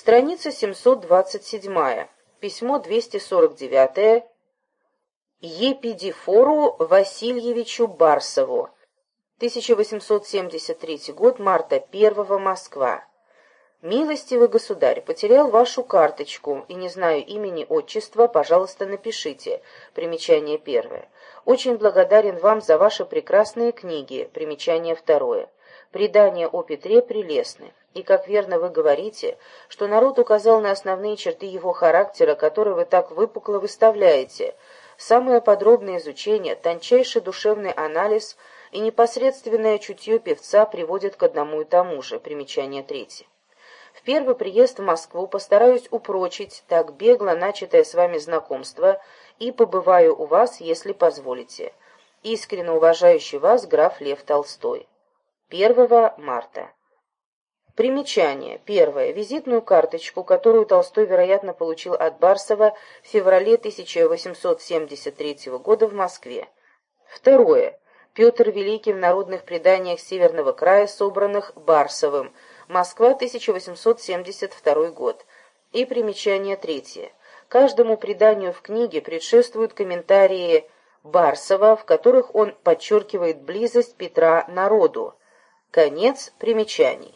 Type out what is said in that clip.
Страница 727. Письмо 249. Епидифору Васильевичу Барсову. 1873 год, марта 1 Москва. «Милостивый государь, потерял вашу карточку и не знаю имени, отчества, пожалуйста, напишите». Примечание первое. «Очень благодарен вам за ваши прекрасные книги». Примечание второе. «Предания о Петре прелестны». И как верно вы говорите, что народ указал на основные черты его характера, которые вы так выпукло выставляете. Самое подробное изучение, тончайший душевный анализ и непосредственное чутье певца приводят к одному и тому же. Примечание третье. В первый приезд в Москву постараюсь упрочить так бегло начатое с вами знакомство и побываю у вас, если позволите. Искренне уважающий вас граф Лев Толстой. 1 марта. Примечание. Первое. Визитную карточку, которую Толстой, вероятно, получил от Барсова в феврале 1873 года в Москве. Второе. Петр Великий в народных преданиях Северного края, собранных Барсовым – Москва, 1872 год. И примечание третье. Каждому преданию в книге предшествуют комментарии Барсова, в которых он подчеркивает близость Петра народу. Конец примечаний.